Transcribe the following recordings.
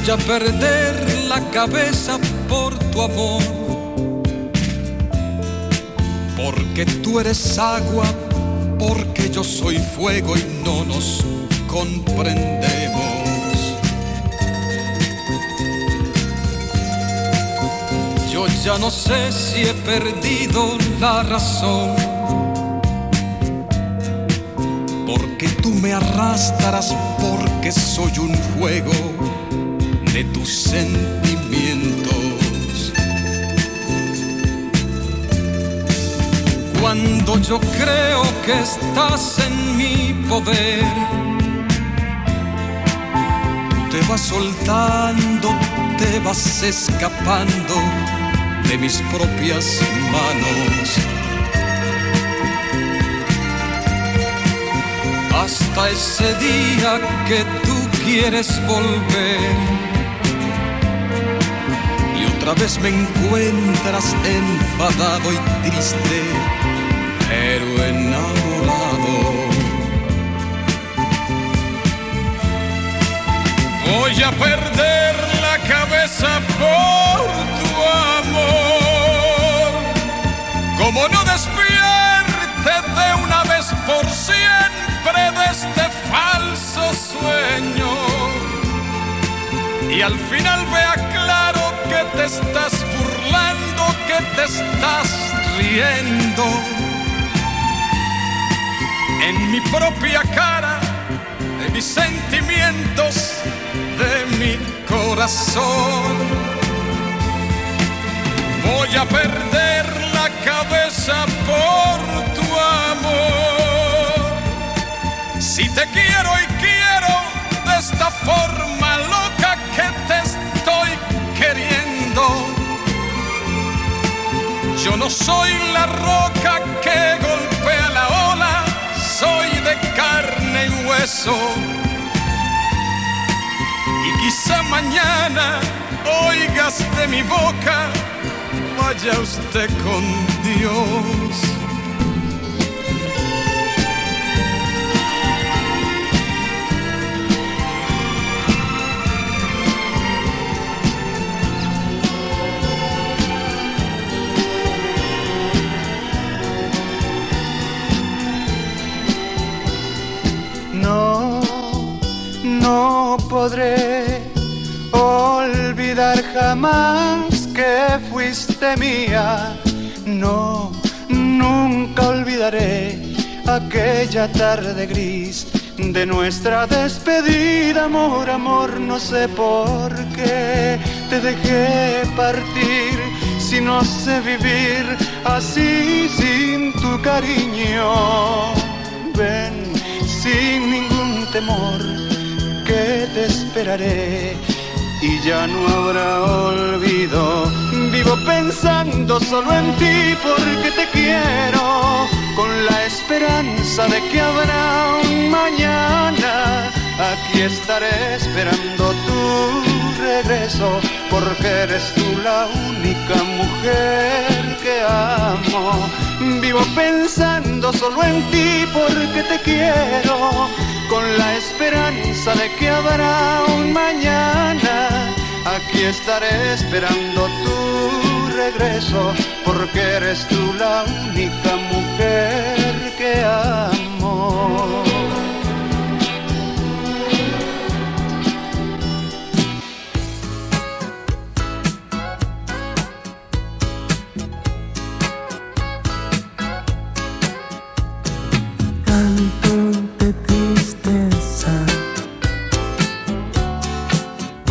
Voy a perder la cabeza por tu amor. Porque tú eres agua, porque yo soy fuego y no nos comprendemos. Yo ya no sé si he perdido la razón. Porque tú me arrastrarás porque soy un juego de tus sentimientos. Cuando yo creo que estás en mi poder, te vas soltando, te vas escapando de mis propias manos. Hasta ese día que tú quieres volver otra vez me encuentras enfadado y triste, pero enamorado. Voy a perder la cabeza por tu amor. Como no despierte de una vez por siempre de este falso sueño. Y al final vea te estás burlando, que te estás riendo. En mi propia cara, de mis sentimientos, de mi corazón. Voy a perder la cabeza por tu amor. Si te quiero y quiero de esta forma Yo no soy la roca que golpea la ola, soy de carne y hueso. Y quizá mañana oigas de mi boca, vaya usted con Dios. Podré olvidar jamás que fuiste mía. No, nunca olvidaré aquella tarde gris de nuestra despedida, amor, amor, no sé por qué te dejé partir si no sé vivir así sin tu cariño. Ven sin ningún temor que te esperaré y ya no habrá olvido. Vivo pensando solo en ti porque te quiero, con la esperanza de que habrá un mañana. Aquí estaré esperando tu regreso porque eres tú la única mujer que amo. Vivo pensando solo en ti porque te quiero, con la esperanza de que habrá un mañana. Aquí estaré esperando tu regreso porque eres tú la única mujer que amo.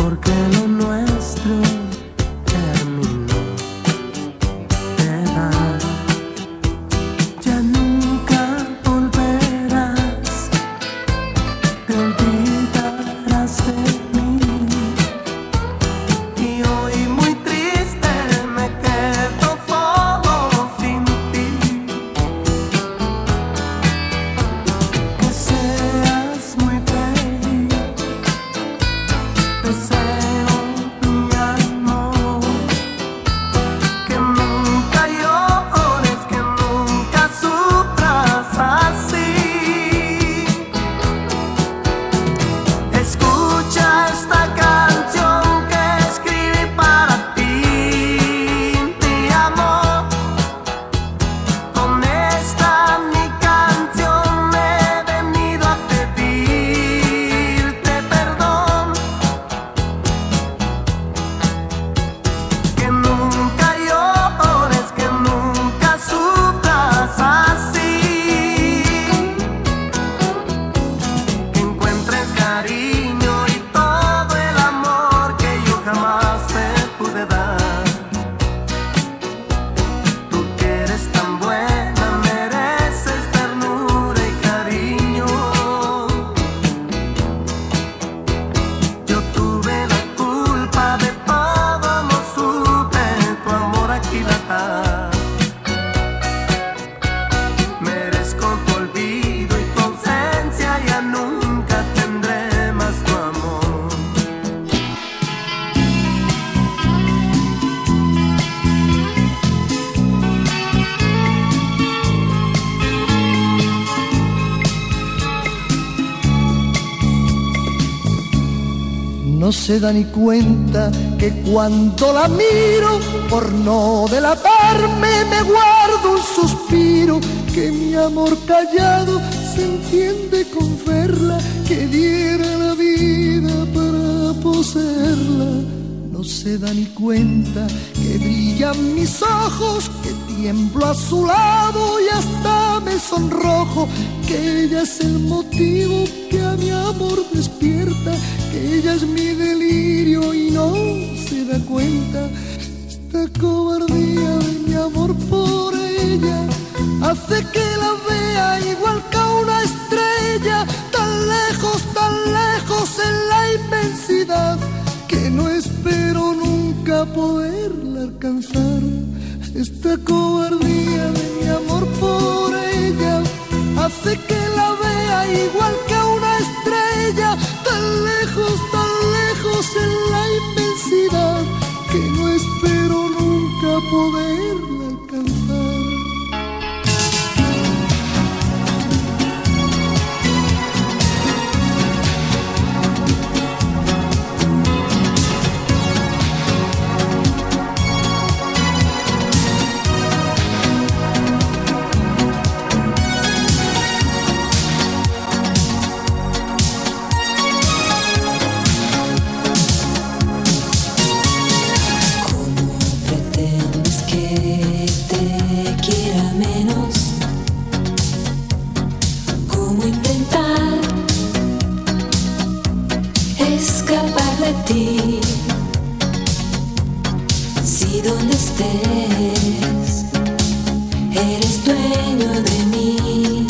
Porque lo nuestro no se da ni cuenta que cuando la miro, por no delatarme, me guardo un suspiro, que mi amor callado se enciende con verla, que diera la vida para poseerla. No se da ni cuenta que brillan mis ojos, que tiemblo a su lado y hasta me sonrojo, que ella es el motivo mi amor despierta, que ella es mi delirio y no se da cuenta. Esta cobardía de mi amor por ella hace que la donde estés, eres dueño de mí.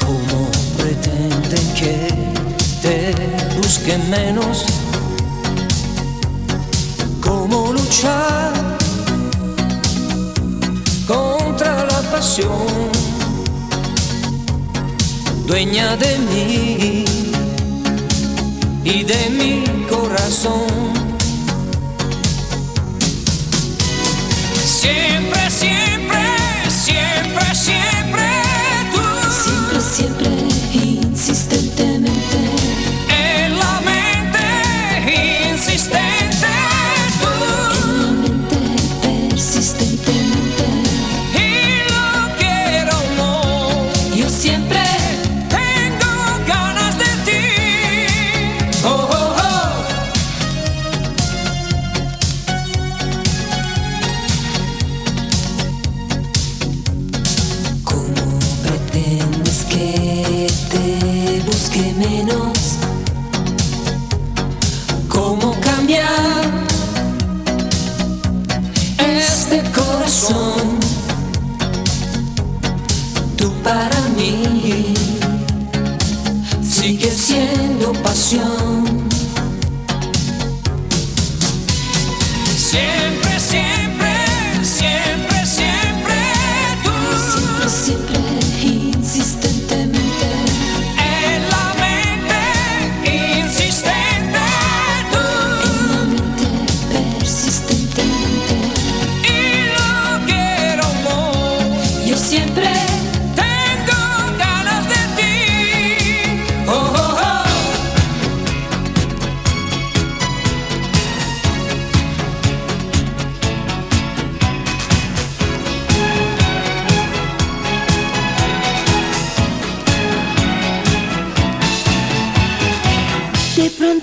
¿Cómo pretenden que te busque menos? ¿Cómo luchar contra la pasión? Dueña de mí y de mi corazón. Siempre, siempre.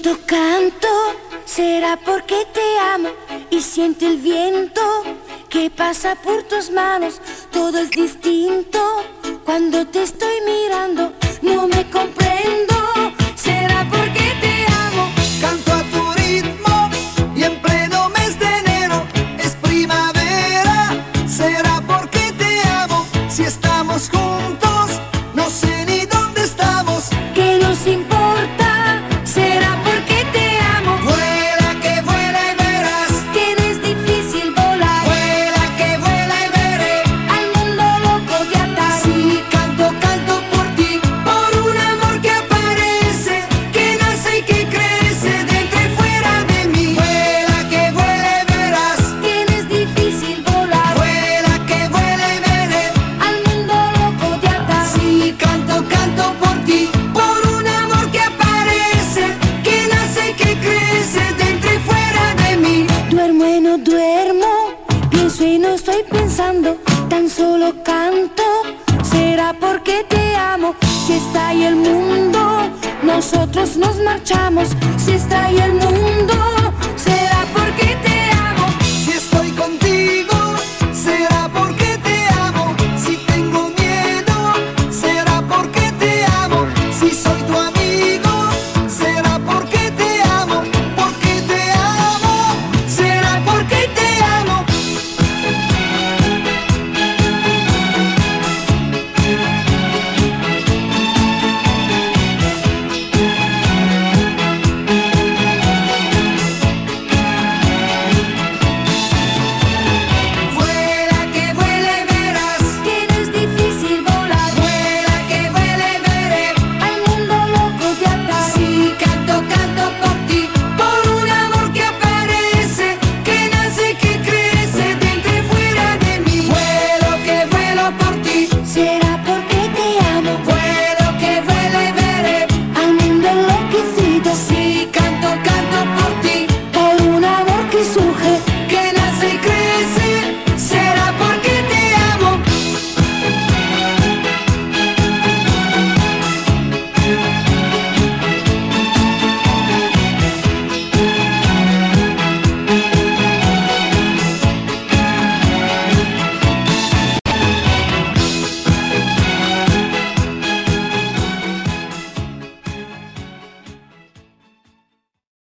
Esto canto será porque te amo y siento el viento que pasa por tus manos. Todo es distinto cuando te estoy mirando. No me comprendo. que no estoy pensando, tan solo canto. Será porque te amo, si está ahí el mundo. Nosotros nos marchamos, si está ahí el mundo.